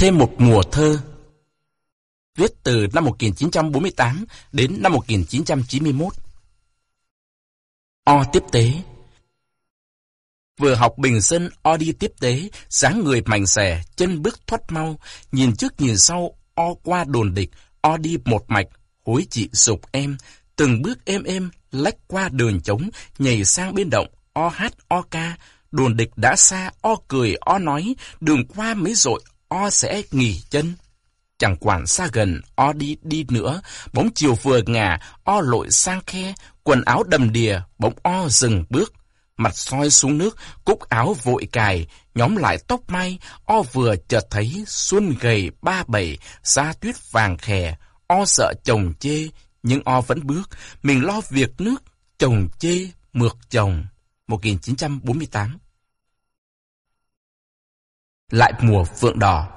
Thêm một mùa thơ. Viết từ năm 1948 đến năm 1991 O tiếp tế. Vừa học bình dân O đi tiếp tế, dáng người mảnh xẻ, chân bước thoát mau, nhìn trước nhìn sau, O qua đồn địch, O đi một mạch, hối chị dục em, từng bước êm êm, lách qua đường trống, nhảy sang bên động, O hát O ca, đồn địch đã xa, O cười O nói, đường qua mấy rội, O sẽ nghỉ chân. Chẳng quản xa gần, O đi đi nữa, bóng chiều vừa ngả, O lội sang khe, quần áo đầm đìa, bóng O dừng bước. Mặt soi xuống nước, cúc áo vội cài, nhóm lại tóc may O vừa chợt thấy xuân gầy ba bảy, da tuyết vàng khè, O sợ chồng chê, nhưng O vẫn bước, mình lo việc nước, chồng chê, mượt chồng. 1948 lại mùa phượng đỏ.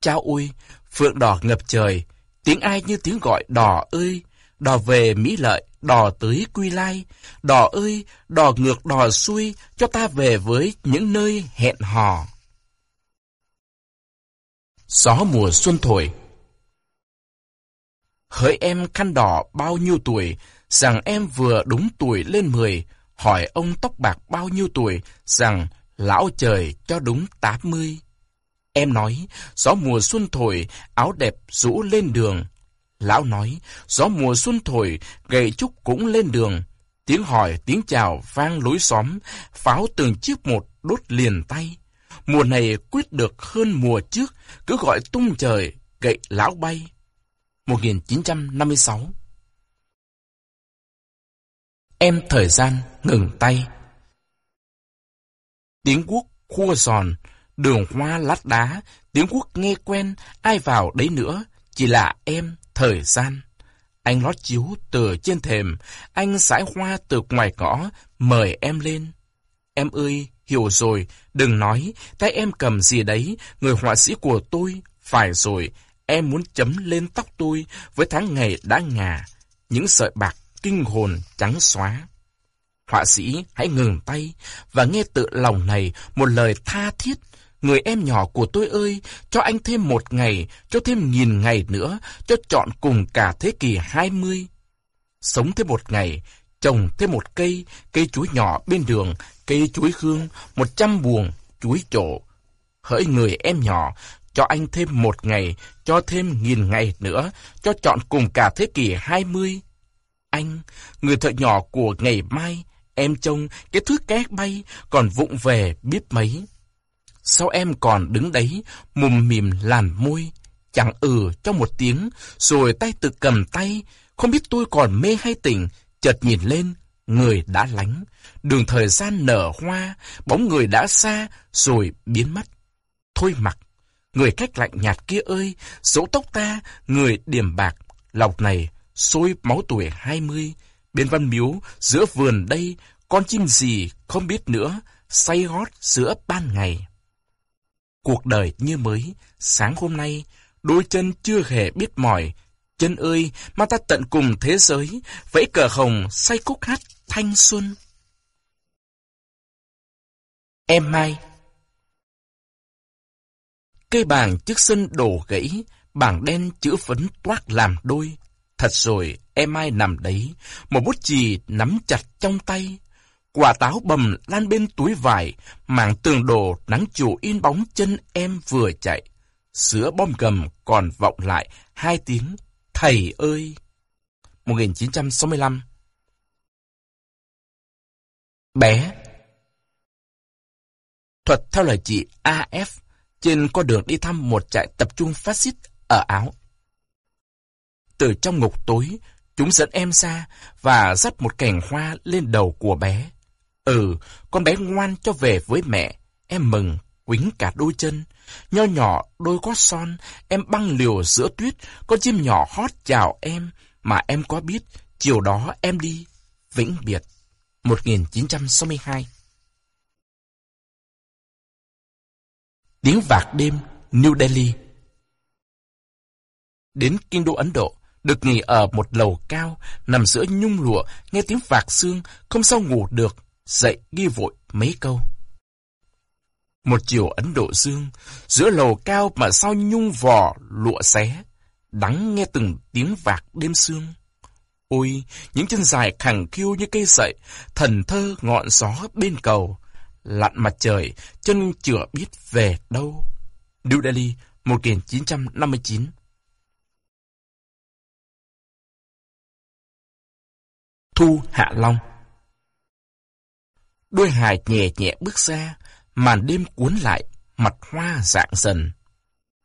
Chao ui, phượng đỏ ngập trời, tiếng ai như tiếng gọi đỏ ơi, đò về Mỹ Lợi, đò tới Quy Lai, đò ơi, đò ngược đò xuôi, cho ta về với những nơi hẹn hò. Gió mùa xuân thổi. Hỡi em khăn đỏ bao nhiêu tuổi, rằng em vừa đúng tuổi lên mười, hỏi ông tóc bạc bao nhiêu tuổi, rằng lão trời cho đúng tám mươi. Em nói, gió mùa xuân thổi, áo đẹp rũ lên đường. Lão nói, gió mùa xuân thổi, gậy trúc cũng lên đường. Tiếng hỏi, tiếng chào vang lối xóm, pháo từng chiếc một đốt liền tay. Mùa này quyết được hơn mùa trước, cứ gọi tung trời, gậy lão bay. 1956 Em thời gian ngừng tay Tiếng quốc khua giòn, đường hoa lát đá, tiếng quốc nghe quen, ai vào đấy nữa, chỉ là em thời gian. Anh lót chiếu từ trên thềm, anh sải hoa từ ngoài ngõ, mời em lên. Em ơi, hiểu rồi, đừng nói, tay em cầm gì đấy, người họa sĩ của tôi, phải rồi, em muốn chấm lên tóc tôi với tháng ngày đã ngà, những sợi bạc kinh hồn trắng xóa. Họa sĩ hãy ngừng tay và nghe tự lòng này một lời tha thiết. Người em nhỏ của tôi ơi, cho anh thêm một ngày, cho thêm nghìn ngày nữa, cho chọn cùng cả thế kỷ hai mươi. Sống thêm một ngày, trồng thêm một cây, cây chuối nhỏ bên đường, cây chuối hương, một trăm buồng, chuối trổ. Hỡi người em nhỏ, cho anh thêm một ngày, cho thêm nghìn ngày nữa, cho chọn cùng cả thế kỷ hai mươi. Anh, người thợ nhỏ của ngày mai, em trông cái thứ két bay còn vụng về biết mấy. Sao em còn đứng đấy, mùm mìm làn môi, chẳng ừ cho một tiếng, rồi tay tự cầm tay, không biết tôi còn mê hay tỉnh, chợt nhìn lên, người đã lánh, đường thời gian nở hoa, bóng người đã xa, rồi biến mất. Thôi mặc, người cách lạnh nhạt kia ơi, dấu tóc ta, người điểm bạc, lọc này, sôi máu tuổi hai mươi, bên văn miếu, giữa vườn đây, con chim gì không biết nữa, say hót giữa ban ngày. Cuộc đời như mới, sáng hôm nay, đôi chân chưa hề biết mỏi. Chân ơi, mà ta tận cùng thế giới, vẫy cờ hồng, say cúc hát thanh xuân. Em Mai Cây bảng trước sân đổ gãy, bảng đen chữ phấn toát làm đôi. Thật rồi, em Mai nằm đấy, một bút chì nắm chặt trong tay. Quả táo bầm lan bên túi vải, mảng tường đồ nắng chủ in bóng chân em vừa chạy. Sữa bom gầm còn vọng lại hai tiếng, thầy ơi! 1965 Bé Thuật theo lời chị AF trên con đường đi thăm một trại tập trung phát xít ở Áo. Từ trong ngục tối, chúng dẫn em ra và dắt một cành hoa lên đầu của bé. Ừ, con bé ngoan cho về với mẹ. Em mừng, quính cả đôi chân. Nho nhỏ, đôi có son, em băng liều giữa tuyết, con chim nhỏ hót chào em, mà em có biết, chiều đó em đi. Vĩnh biệt, 1962 Tiếng vạc đêm, New Delhi Đến kinh đô Ấn Độ, được nghỉ ở một lầu cao, nằm giữa nhung lụa, nghe tiếng vạc xương, không sao ngủ được, dậy ghi vội mấy câu. Một chiều Ấn Độ Dương, giữa lầu cao mà sao nhung vò lụa xé, đắng nghe từng tiếng vạc đêm sương. Ôi, những chân dài khẳng khiu như cây sậy, thần thơ ngọn gió bên cầu, lặn mặt trời, chân chưa biết về đâu. New Delhi, 1959 Thu Hạ Long Đôi hài nhẹ nhẹ bước ra, màn đêm cuốn lại, mặt hoa dạng dần.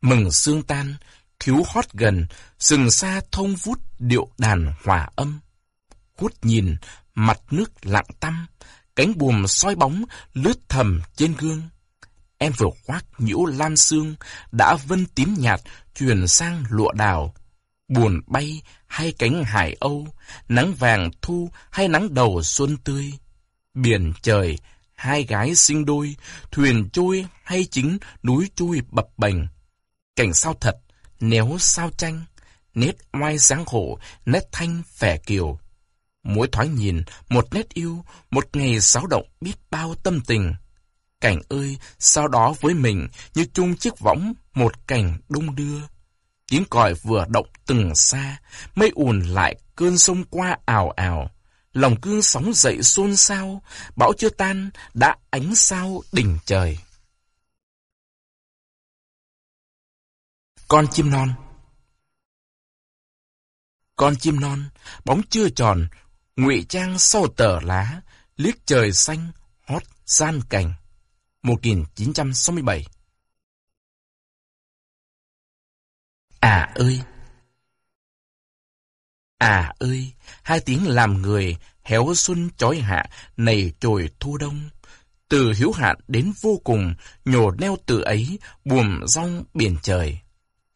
Mừng sương tan, thiếu hót gần, rừng xa thông vút điệu đàn hòa âm. Hút nhìn, mặt nước lặng tăm, cánh buồm soi bóng lướt thầm trên gương. Em vừa khoác nhiễu lam sương, đã vân tím nhạt, chuyển sang lụa đào. Buồn bay hay cánh hải âu, nắng vàng thu hay nắng đầu xuân tươi. Biển trời, hai gái sinh đôi, thuyền trôi hay chính núi trôi bập bềnh. Cảnh sao thật, nếu sao tranh, nét oai sáng khổ, nét thanh vẻ kiều. Mỗi thoáng nhìn, một nét yêu, một ngày xáo động biết bao tâm tình. Cảnh ơi, sau đó với mình như chung chiếc võng, một cảnh đung đưa. Tiếng còi vừa động từng xa, mây ùn lại cơn sông qua ảo ảo. Lòng cương sóng dậy xôn xao, bão chưa tan, đã ánh sao đỉnh trời. Con chim non Con chim non, bóng chưa tròn, ngụy trang sau tờ lá, liếc trời xanh, hót gian cảnh. 1967 À ơi! À ơi! Hai tiếng làm người, héo xuân chói hạ, nầy trồi thu đông. Từ hiếu hạn đến vô cùng, nhổ neo từ ấy, buồm rong biển trời.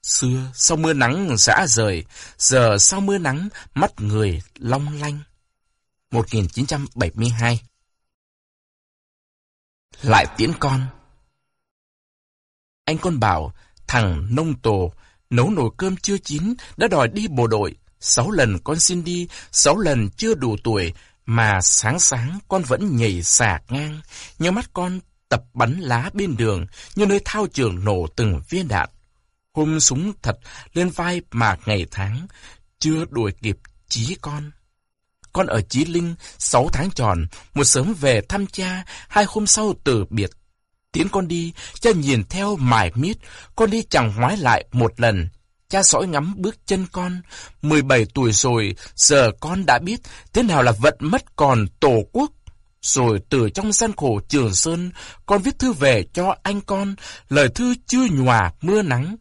Xưa, sau mưa nắng xã rời, giờ sau mưa nắng, mắt người long lanh. 1972 Lại tiễn con Anh con bảo, thằng nông tổ, nấu nồi cơm chưa chín, đã đòi đi bộ đội. Sáu lần con xin đi, sáu lần chưa đủ tuổi, mà sáng sáng con vẫn nhảy xả ngang, như mắt con tập bắn lá bên đường, như nơi thao trường nổ từng viên đạn. Hôm súng thật lên vai mà ngày tháng, chưa đuổi kịp chí con. Con ở Chí Linh sáu tháng tròn, một sớm về thăm cha, hai hôm sau từ biệt. Tiến con đi, cha nhìn theo mải miết, con đi chẳng ngoái lại một lần. Cha dõi ngắm bước chân con, 17 tuổi rồi, giờ con đã biết thế nào là vận mất còn tổ quốc. Rồi từ trong gian khổ Trường Sơn, con viết thư về cho anh con, lời thư chưa nhòa mưa nắng.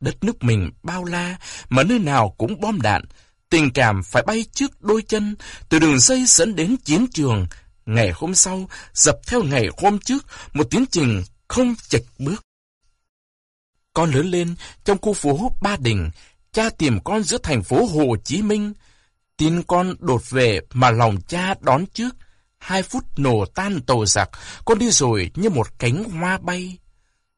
Đất nước mình bao la, mà nơi nào cũng bom đạn. Tình cảm phải bay trước đôi chân, từ đường dây dẫn đến chiến trường. Ngày hôm sau, dập theo ngày hôm trước, một tiến trình không chệch bước. Con lớn lên trong khu phố Ba Đình, cha tìm con giữa thành phố Hồ Chí Minh. Tin con đột về mà lòng cha đón trước. Hai phút nổ tan tàu giặc, con đi rồi như một cánh hoa bay.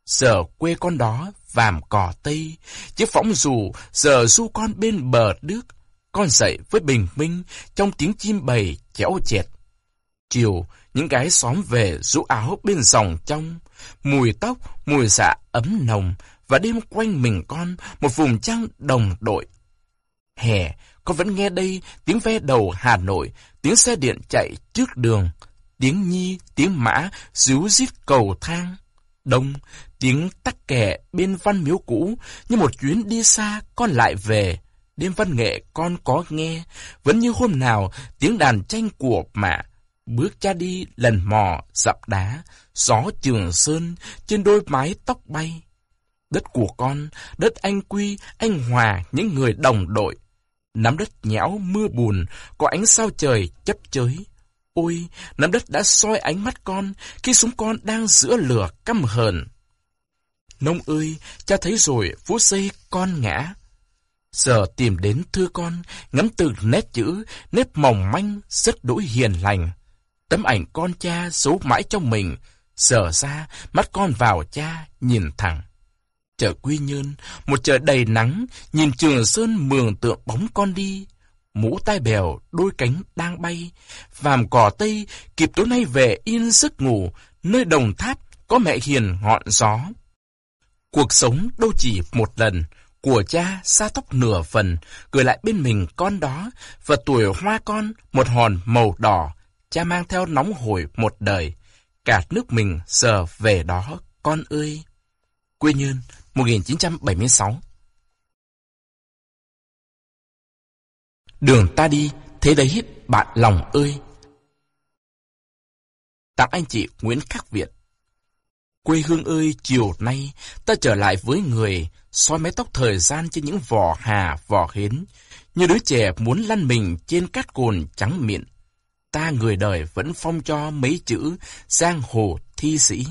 Giờ quê con đó vàm cỏ tây, chiếc phóng dù giờ du con bên bờ nước. Con dậy với bình minh trong tiếng chim bầy chéo chẹt. Chiều, những gái xóm về rũ áo bên dòng trong, mùi tóc, mùi dạ ấm nồng, và đêm quanh mình con một vùng trăng đồng đội. Hè, con vẫn nghe đây tiếng ve đầu Hà Nội, tiếng xe điện chạy trước đường, tiếng nhi, tiếng mã, ríu rít cầu thang. Đông, tiếng tắc kè bên văn miếu cũ, như một chuyến đi xa con lại về. Đêm văn nghệ con có nghe, vẫn như hôm nào tiếng đàn tranh của mạ. Bước cha đi lần mò, dập đá, gió trường sơn trên đôi mái tóc bay. Đất của con, đất anh Quy, anh Hòa, những người đồng đội. Nắm đất nhão mưa buồn, có ánh sao trời chấp chới. Ôi, nắm đất đã soi ánh mắt con khi súng con đang giữa lửa căm hờn. Nông ơi, cha thấy rồi, phút giây con ngã. Giờ tìm đến thưa con, ngắm từ nét chữ, nét mỏng manh, rất đỗi hiền lành. Tấm ảnh con cha giấu mãi trong mình, giờ ra, mắt con vào cha, nhìn thẳng. Chợ Quy Nhơn, một chợ đầy nắng, nhìn Trường Sơn mường tượng bóng con đi. Mũ tai bèo, đôi cánh đang bay. Vàm cỏ tây, kịp tối nay về yên giấc ngủ, nơi đồng tháp, có mẹ hiền ngọn gió. Cuộc sống đâu chỉ một lần, của cha xa tóc nửa phần, gửi lại bên mình con đó, và tuổi hoa con một hòn màu đỏ, cha mang theo nóng hổi một đời. Cả nước mình giờ về đó, con ơi. Quê Nhơn, 1976 Đường ta đi, thế đấy bạn lòng ơi. Tặng anh chị Nguyễn Khắc Việt Quê hương ơi, chiều nay, ta trở lại với người, soi mái tóc thời gian trên những vỏ hà, vỏ hến, như đứa trẻ muốn lăn mình trên cát cồn trắng miệng. Ta người đời vẫn phong cho mấy chữ giang hồ thi sĩ.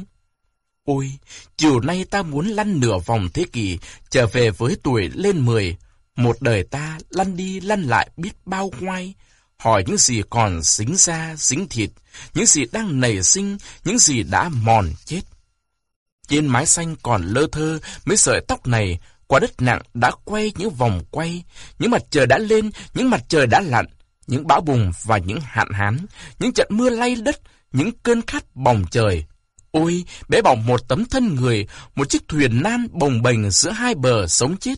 Ôi, chiều nay ta muốn lăn nửa vòng thế kỷ, trở về với tuổi lên mười. Một đời ta lăn đi lăn lại biết bao ngoai, hỏi những gì còn dính da, dính thịt, những gì đang nảy sinh, những gì đã mòn chết. Trên mái xanh còn lơ thơ mấy sợi tóc này, quả đất nặng đã quay những vòng quay, những mặt trời đã lên, những mặt trời đã lặn, những bão bùng và những hạn hán, những trận mưa lay đất, những cơn khát bồng trời. Ôi, bé bỏng một tấm thân người, một chiếc thuyền nan bồng bềnh giữa hai bờ sống chết.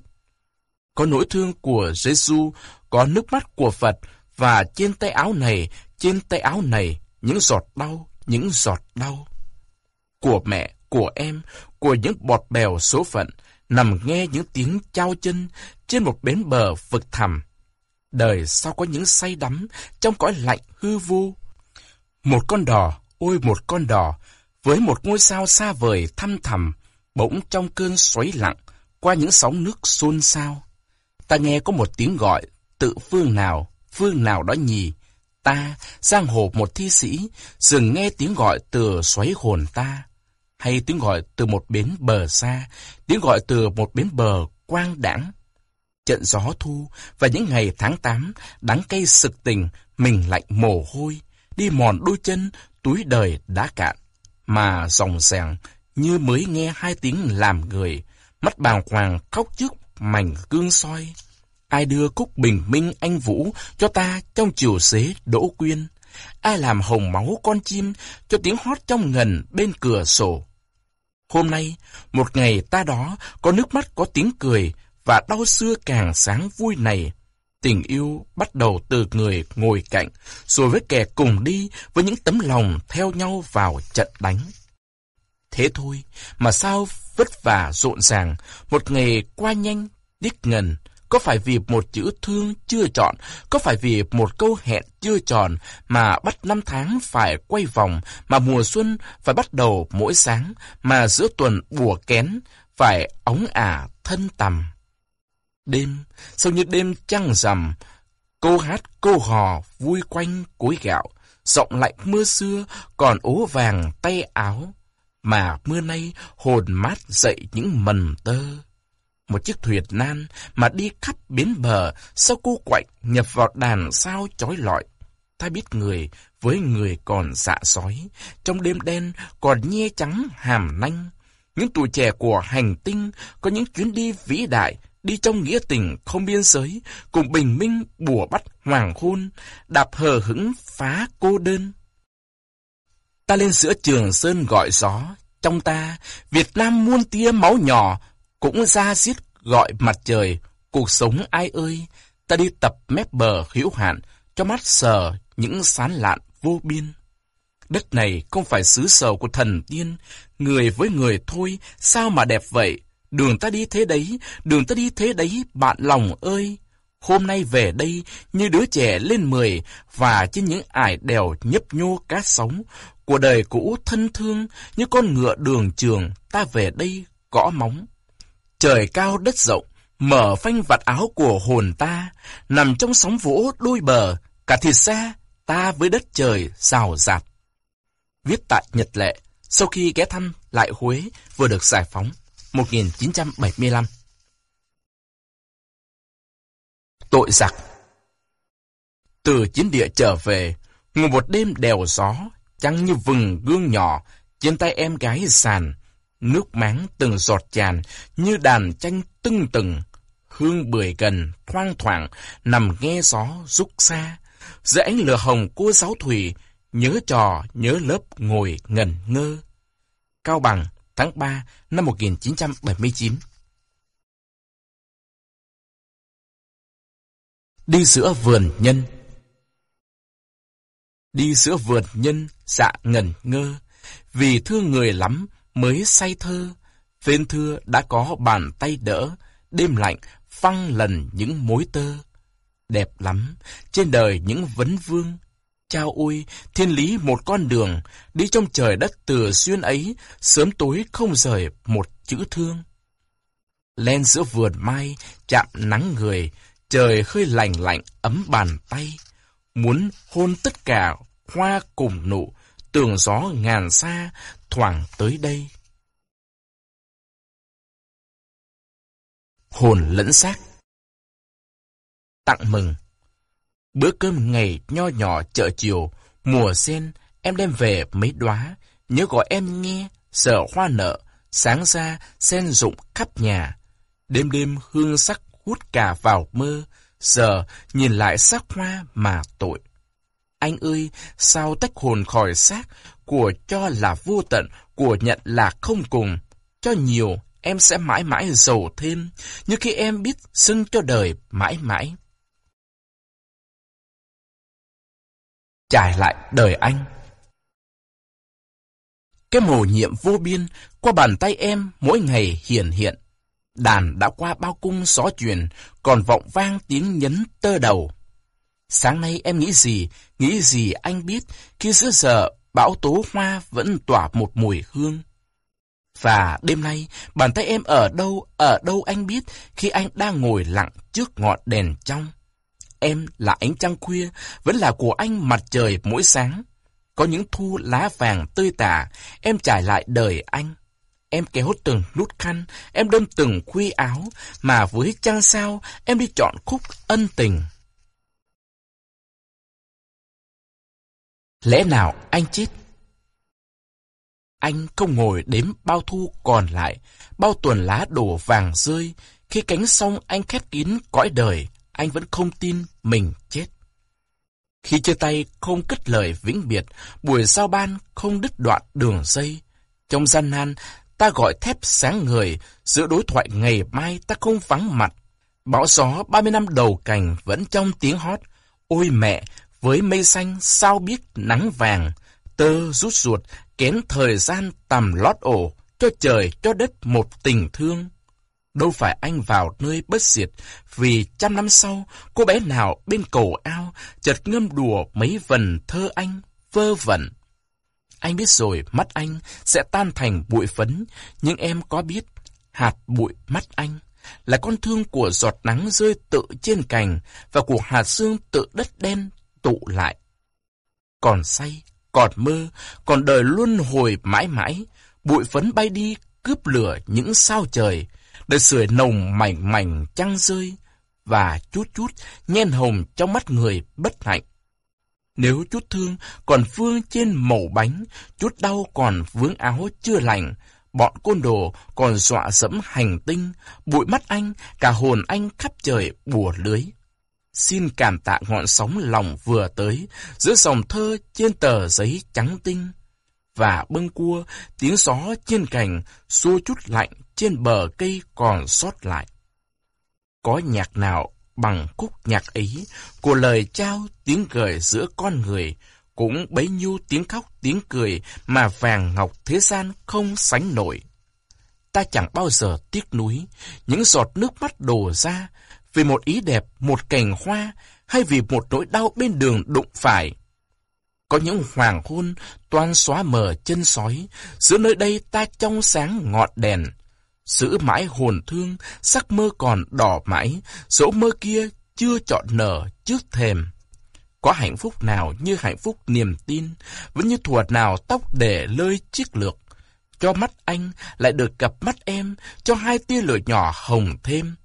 Có nỗi thương của Giêsu, có nước mắt của Phật, và trên tay áo này, trên tay áo này, những giọt đau, những giọt đau. Của mẹ, của em, của những bọt bèo số phận, nằm nghe những tiếng trao chân trên một bến bờ vực thẳm. Đời sao có những say đắm trong cõi lạnh hư vô. Một con đò, ôi một con đò, với một ngôi sao xa vời thăm thầm, bỗng trong cơn xoáy lặng, qua những sóng nước xôn xao. Ta nghe có một tiếng gọi, tự phương nào, phương nào đó nhì. Ta, giang hồ một thi sĩ, dừng nghe tiếng gọi từ xoáy hồn ta hay tiếng gọi từ một bến bờ xa, tiếng gọi từ một bến bờ quang đãng. Trận gió thu và những ngày tháng 8 đắng cay sực tình, mình lạnh mồ hôi, đi mòn đôi chân, túi đời đã cạn. Mà dòng rèn như mới nghe hai tiếng làm người, mắt bàng hoàng khóc trước mảnh gương soi. Ai đưa cúc bình minh anh Vũ cho ta trong chiều xế đỗ quyên? Ai làm hồng máu con chim cho tiếng hót trong ngần bên cửa sổ? Hôm nay, một ngày ta đó, có nước mắt có tiếng cười, và đau xưa càng sáng vui này. Tình yêu bắt đầu từ người ngồi cạnh, rồi với kẻ cùng đi, với những tấm lòng theo nhau vào trận đánh. Thế thôi, mà sao vất vả rộn ràng, một ngày qua nhanh, đích ngần, có phải vì một chữ thương chưa chọn, có phải vì một câu hẹn chưa tròn mà bắt năm tháng phải quay vòng, mà mùa xuân phải bắt đầu mỗi sáng, mà giữa tuần bùa kén phải ống ả thân tầm. Đêm, sao như đêm trăng rằm, cô hát cô hò vui quanh cối gạo, giọng lạnh mưa xưa còn ố vàng tay áo, mà mưa nay hồn mát dậy những mần tơ một chiếc thuyền nan mà đi khắp bến bờ, sau cô quạnh nhập vào đàn sao chói lọi. Ta biết người với người còn dạ sói, trong đêm đen còn nhe trắng hàm nanh. Những tuổi trẻ của hành tinh có những chuyến đi vĩ đại, đi trong nghĩa tình không biên giới, cùng bình minh bùa bắt hoàng hôn, đạp hờ hững phá cô đơn. Ta lên giữa trường sơn gọi gió, trong ta, Việt Nam muôn tia máu nhỏ, cũng ra giết gọi mặt trời, cuộc sống ai ơi, ta đi tập mép bờ hữu hạn, cho mắt sờ những sán lạn vô biên. Đất này không phải xứ sở của thần tiên, người với người thôi, sao mà đẹp vậy? Đường ta đi thế đấy, đường ta đi thế đấy, bạn lòng ơi! Hôm nay về đây như đứa trẻ lên mười và trên những ải đèo nhấp nhô cát sóng của đời cũ thân thương như con ngựa đường trường ta về đây gõ móng. Trời cao đất rộng, mở phanh vạt áo của hồn ta, nằm trong sóng vỗ đôi bờ, cả thịt xa, ta với đất trời rào rạt. Viết tại Nhật Lệ, sau khi ghé thăm lại Huế vừa được giải phóng, 1975. Tội giặc Từ chiến địa trở về, ngủ một đêm đèo gió, trăng như vừng gương nhỏ, trên tay em gái sàn, Nước máng từng giọt tràn như đàn tranh tưng từng. Hương bưởi gần, thoang thoảng, nằm nghe gió rúc xa. Giữa ánh lửa hồng cô giáo thủy, nhớ trò, nhớ lớp ngồi ngẩn ngơ. Cao Bằng, tháng 3 năm 1979. Đi giữa vườn nhân Đi giữa vườn nhân, dạ ngần ngơ, vì thương người lắm mới say thơ, phên thưa đã có bàn tay đỡ, đêm lạnh phăng lần những mối tơ. Đẹp lắm, trên đời những vấn vương, Chao ôi, thiên lý một con đường, đi trong trời đất từ xuyên ấy, sớm tối không rời một chữ thương. lên giữa vườn mai, chạm nắng người, trời hơi lạnh lạnh ấm bàn tay. Muốn hôn tất cả hoa cùng nụ, tường gió ngàn xa, thoảng tới đây. Hồn lẫn xác Tặng mừng Bữa cơm ngày nho nhỏ chợ chiều, mùa sen, em đem về mấy đóa, nhớ gọi em nghe, sợ hoa nợ, sáng ra sen rụng khắp nhà. Đêm đêm hương sắc hút cả vào mơ, giờ nhìn lại sắc hoa mà tội. Anh ơi, sao tách hồn khỏi xác, của cho là vô tận, của nhận là không cùng. Cho nhiều, em sẽ mãi mãi giàu thêm, như khi em biết xưng cho đời mãi mãi. Trải lại đời anh. Cái mồ nhiệm vô biên qua bàn tay em mỗi ngày hiển hiện. Đàn đã qua bao cung gió truyền, còn vọng vang tiếng nhấn tơ đầu. Sáng nay em nghĩ gì, nghĩ gì anh biết, khi giữa giờ bão tố hoa vẫn tỏa một mùi hương. Và đêm nay, bàn tay em ở đâu, ở đâu anh biết, khi anh đang ngồi lặng trước ngọn đèn trong. Em là ánh trăng khuya, vẫn là của anh mặt trời mỗi sáng. Có những thu lá vàng tươi tả, em trải lại đời anh. Em kéo từng nút khăn, em đâm từng khuy áo, mà với trăng sao, em đi chọn khúc ân tình. Lẽ nào anh chết? Anh không ngồi đếm bao thu còn lại, bao tuần lá đổ vàng rơi, khi cánh sông anh khép kín cõi đời, anh vẫn không tin mình chết. Khi chia tay không cất lời vĩnh biệt, buổi giao ban không đứt đoạn đường dây. Trong gian nan, ta gọi thép sáng người, giữa đối thoại ngày mai ta không vắng mặt. Bão gió 30 năm đầu cành vẫn trong tiếng hót. Ôi mẹ, với mây xanh sao biết nắng vàng, tơ rút ruột, kén thời gian tầm lót ổ, cho trời cho đất một tình thương. Đâu phải anh vào nơi bất diệt, vì trăm năm sau, cô bé nào bên cầu ao, chợt ngâm đùa mấy vần thơ anh, vơ vẩn. Anh biết rồi, mắt anh sẽ tan thành bụi phấn, nhưng em có biết, hạt bụi mắt anh là con thương của giọt nắng rơi tự trên cành và của hạt sương tự đất đen tụ lại. Còn say, còn mơ, còn đời luân hồi mãi mãi, bụi phấn bay đi cướp lửa những sao trời, để sưởi nồng mảnh mảnh trăng rơi và chút chút nhen hồng trong mắt người bất hạnh. Nếu chút thương còn vương trên mẩu bánh, chút đau còn vướng áo chưa lành, bọn côn đồ còn dọa dẫm hành tinh, bụi mắt anh, cả hồn anh khắp trời bùa lưới. Xin cảm tạ ngọn sóng lòng vừa tới, giữa dòng thơ trên tờ giấy trắng tinh. Và bâng cua, tiếng gió trên cành, xua chút lạnh trên bờ cây còn sót lại. Có nhạc nào bằng khúc nhạc ấy, của lời trao tiếng cười giữa con người, cũng bấy nhiêu tiếng khóc tiếng cười mà vàng ngọc thế gian không sánh nổi. Ta chẳng bao giờ tiếc nuối, những giọt nước mắt đổ ra, vì một ý đẹp, một cành hoa, hay vì một nỗi đau bên đường đụng phải. Có những hoàng hôn toan xóa mờ chân sói, giữa nơi đây ta trong sáng ngọt đèn, Giữ mãi hồn thương, sắc mơ còn đỏ mãi, dẫu mơ kia chưa chọn nở trước thềm. Có hạnh phúc nào như hạnh phúc niềm tin, vẫn như thuở nào tóc để lơi chiếc lược. Cho mắt anh lại được gặp mắt em, cho hai tia lửa nhỏ hồng thêm.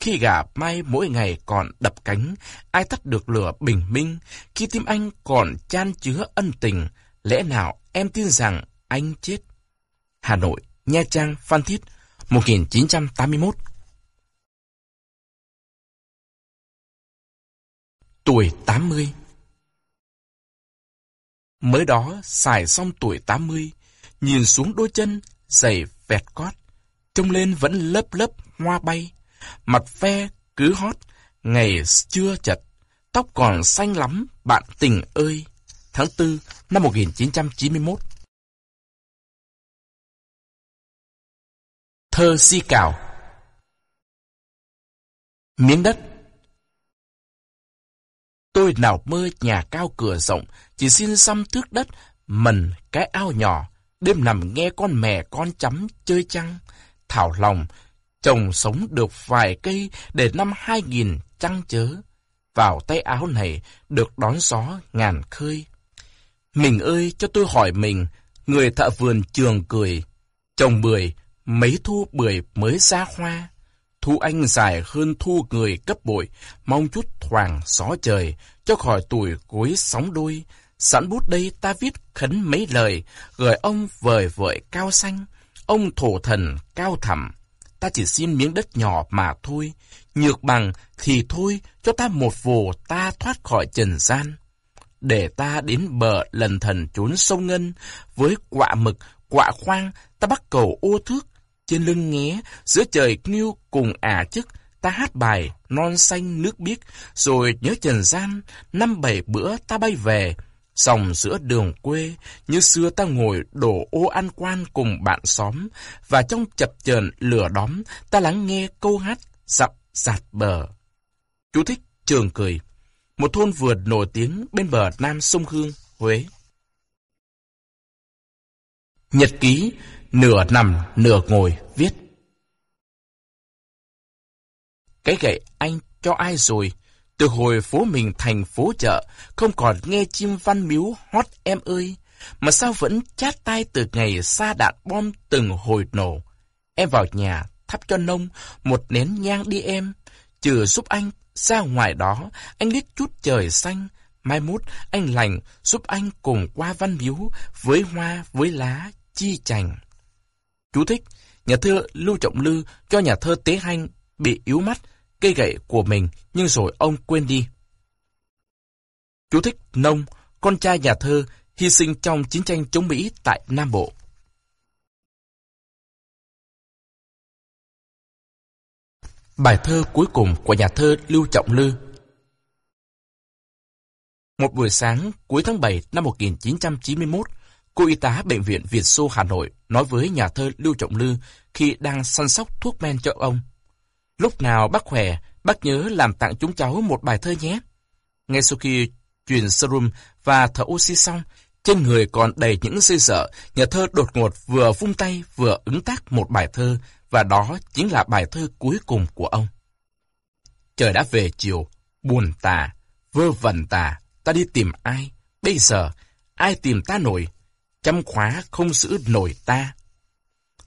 Khi gà mai mỗi ngày còn đập cánh, ai tắt được lửa bình minh, khi tim anh còn chan chứa ân tình, lẽ nào em tin rằng anh chết? Hà Nội, Nha Trang, Phan Thiết, 1981 Tuổi 80 Mới đó xài xong tuổi 80 nhìn xuống đôi chân, giày vẹt cót. Trông lên vẫn lớp lớp hoa bay. Mặt ve cứ hót, ngày chưa chật. Tóc còn xanh lắm, bạn tình ơi. Tháng 4 năm 1991 Thơ si cào Miếng đất Tôi nào mơ nhà cao cửa rộng, chỉ xin xăm thước đất, mần cái ao nhỏ, đêm nằm nghe con mẹ con chấm chơi chăng. Thảo lòng, chồng sống được vài cây để năm hai nghìn chăng chớ. Vào tay áo này được đón gió ngàn khơi. Mình ơi cho tôi hỏi mình, người thợ vườn trường cười. chồng bưởi, mấy thu bưởi mới ra hoa. Thu anh dài hơn thu người cấp bội, mong chút thoảng gió trời, cho khỏi tuổi cuối sóng đôi. Sẵn bút đây ta viết khấn mấy lời, gửi ông vời vợi cao xanh, ông thổ thần cao thẳm. Ta chỉ xin miếng đất nhỏ mà thôi, nhược bằng thì thôi, cho ta một vồ ta thoát khỏi trần gian. Để ta đến bờ lần thần trốn sông ngân, với quạ mực, quạ khoang, ta bắt cầu ô thước, trên lưng nghé, giữa trời nghiêu cùng ả chức, ta hát bài non xanh nước biếc, rồi nhớ trần gian, năm bảy bữa ta bay về, dòng giữa đường quê, như xưa ta ngồi đổ ô ăn quan cùng bạn xóm, và trong chập chờn lửa đóm, ta lắng nghe câu hát dặm giạt bờ. Chú thích trường cười, một thôn vườn nổi tiếng bên bờ Nam sông Hương, Huế. Nhật ký nửa nằm, nửa ngồi, viết. Cái gậy anh cho ai rồi? Từ hồi phố mình thành phố chợ, không còn nghe chim văn miếu hót em ơi. Mà sao vẫn chát tay từ ngày xa đạn bom từng hồi nổ? Em vào nhà, thắp cho nông, một nén nhang đi em. Trừ giúp anh, ra ngoài đó, anh liếc chút trời xanh. Mai mốt, anh lành, giúp anh cùng qua văn miếu, với hoa, với lá, chi chành. Chú thích, nhà thơ Lưu Trọng Lư cho nhà thơ Tế Hanh bị yếu mắt cây gậy của mình nhưng rồi ông quên đi. Chú thích Nông, con trai nhà thơ, hy sinh trong chiến tranh chống Mỹ tại Nam Bộ. Bài thơ cuối cùng của nhà thơ Lưu Trọng Lư Một buổi sáng cuối tháng 7 năm 1991, Cô y tá Bệnh viện Việt Xô Hà Nội nói với nhà thơ Lưu Trọng Lư khi đang săn sóc thuốc men cho ông. Lúc nào bác khỏe, bác nhớ làm tặng chúng cháu một bài thơ nhé. Ngay sau khi truyền serum và thở oxy xong, trên người còn đầy những dây sợ, nhà thơ đột ngột vừa vung tay vừa ứng tác một bài thơ, và đó chính là bài thơ cuối cùng của ông. Trời đã về chiều, buồn tà, vơ vẩn tà, ta đi tìm ai? Bây giờ, ai tìm ta nổi? Chăm khóa không giữ nổi ta.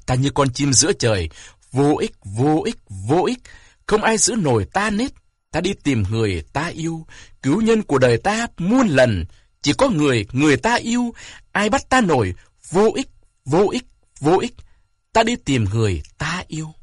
Ta như con chim giữa trời, vô ích, vô ích, vô ích, không ai giữ nổi ta nết. Ta đi tìm người ta yêu, cứu nhân của đời ta muôn lần. Chỉ có người, người ta yêu, ai bắt ta nổi, vô ích, vô ích, vô ích. Ta đi tìm người ta yêu.